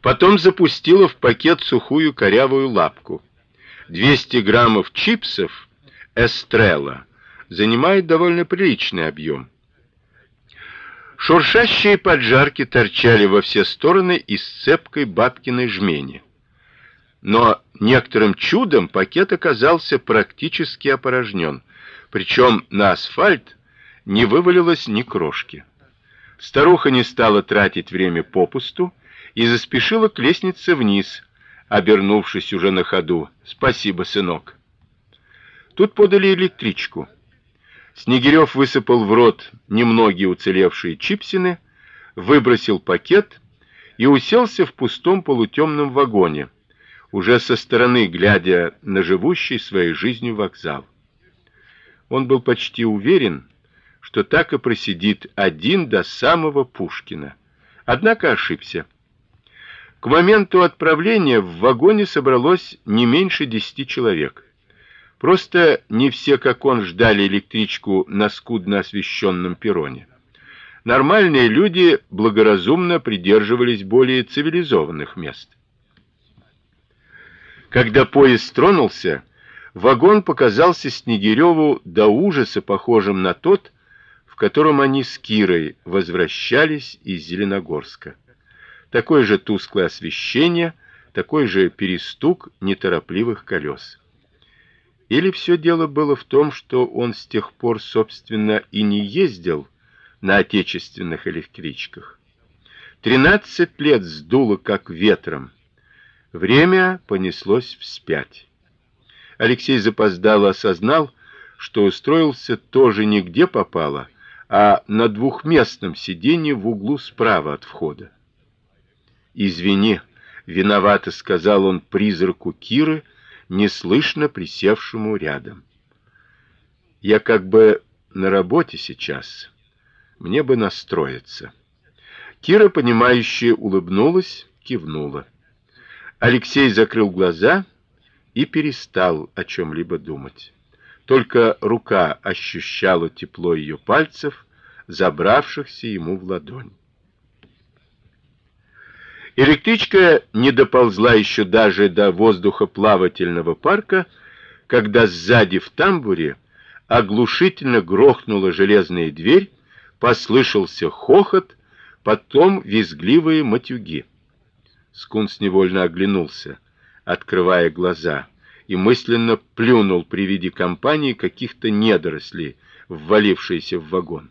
Потом запустила в пакет сухую корявую лапку. 200 граммов чипсов Эстрелла занимает довольно приличный объем. Шуршащие поджарки торчали во все стороны из цепкой бабкиной жмени. Но некоторым чудом пакет оказался практически опорожнен, причем на асфальт не вывалилось ни крошки. Старуха не стала тратить время попусту и заспешила к лестнице вниз, обернувшись уже на ходу. Спасибо, сынок. Тут подали электричку. Снегирев высыпал в рот немногие уцелевшие чипсины, выбросил пакет и уселся в пустом полутемном вагоне, уже со стороны глядя на живущий своей жизнью вокзал. Он был почти уверен, что так и просидит один до самого Пушкина. Однако ошибся. К моменту отправления в вагоне собралось не меньше десяти человек. Просто не все, как он, ждали электричку на скудно освещенном перроне. Нормальные люди благоразумно придерживались более цивилизованных мест. Когда поезд тронулся, вагон показался Снегиреву до ужаса похожим на тот, в котором они с Кирой возвращались из Зеленогорска. Такое же тусклое освещение, такой же перестук неторопливых колес. Или все дело было в том, что он с тех пор, собственно, и не ездил на отечественных электричках. Тринадцать лет сдуло как ветром. Время понеслось вспять. Алексей запоздало осознал, что устроился тоже не где попало, а на двухместном сиденье в углу справа от входа. "Извини", виновато сказал он призраку Киры, неслышно присевшему рядом. Я как бы на работе сейчас. Мне бы настроиться. Кира понимающе улыбнулась, кивнула. Алексей закрыл глаза и перестал о чем либо думать. Только рука ощущала тепло ее пальцев, забравшихся ему в ладонь. Электричка не доползла еще даже до воздухоплавательного парка, когда сзади в тамбуре оглушительно грохнула железная дверь, послышался хохот, потом визгливые матюги. Скунс невольно оглянулся, открывая глаза, и мысленно плюнул при виде компании каких-то недорослей, ввалившейся в вагон.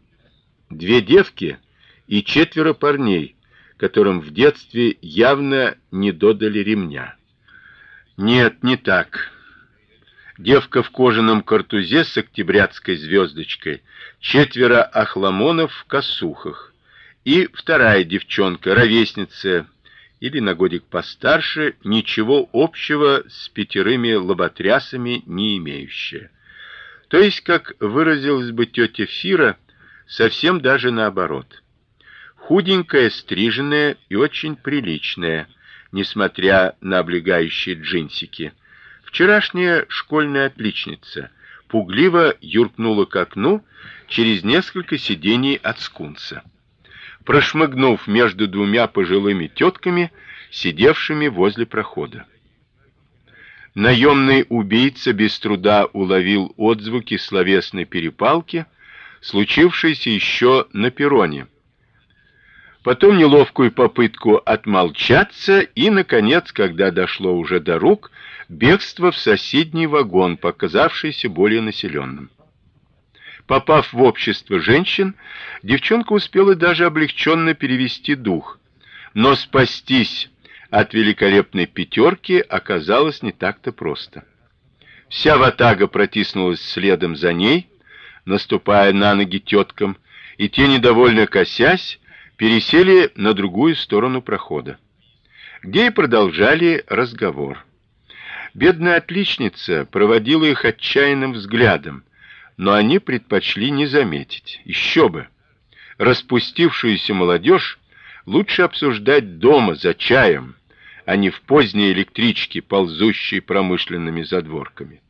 Две девки и четверо парней которым в детстве явно не додали ремня. Нет, не так. Девка в кожаном картузе с октябрятской звездочкой, четверо охламонов в косухах и вторая девчонка, ровесница или на годик постарше, ничего общего с пятерыми лоботрясами не имеющая. То есть, как выразилась бы тетя Фира, совсем даже наоборот худенькая, стриженная и очень приличная, несмотря на облегающие джинсики. Вчерашняя школьная отличница пугливо юркнула к окну через несколько сидений от скунса. Прошмыгнув между двумя пожилыми тетками, сидевшими возле прохода. Наемный убийца без труда уловил отзвуки словесной перепалки, случившейся еще на перроне потом неловкую попытку отмолчаться и наконец, когда дошло уже до рук, бегство в соседний вагон, показавшийся более населенным. Попав в общество женщин, девчонка успела даже облегченно перевести дух, но спастись от великолепной пятерки оказалось не так-то просто. Вся ватага протиснулась следом за ней, наступая на ноги теткам, и те недовольно косясь пересели на другую сторону прохода, где и продолжали разговор. Бедная отличница проводила их отчаянным взглядом, но они предпочли не заметить. Еще бы. Распустившуюся молодежь лучше обсуждать дома за чаем, а не в поздней электричке, ползущей промышленными задворками.